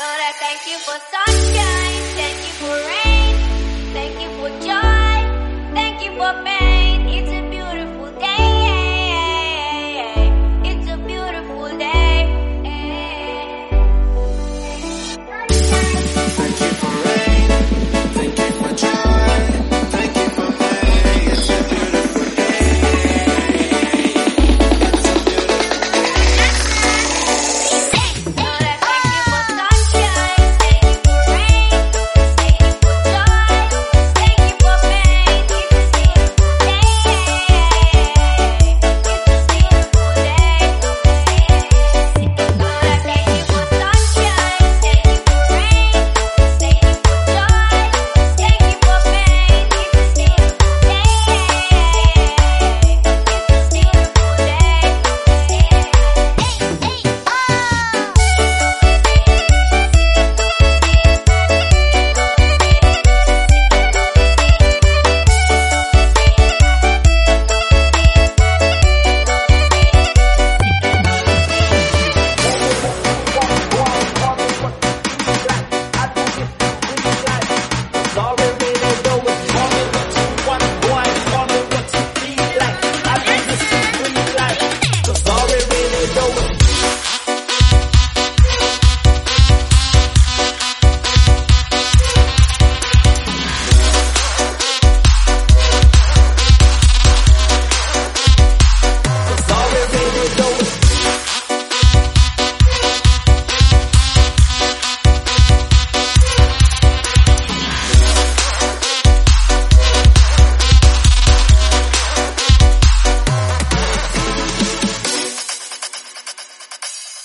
I thank you for sunshine, thank you for rain, thank you for joy, thank you for.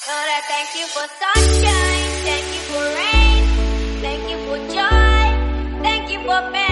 Lord, I thank you for sunshine, thank you for rain, thank you for joy, thank you for pain.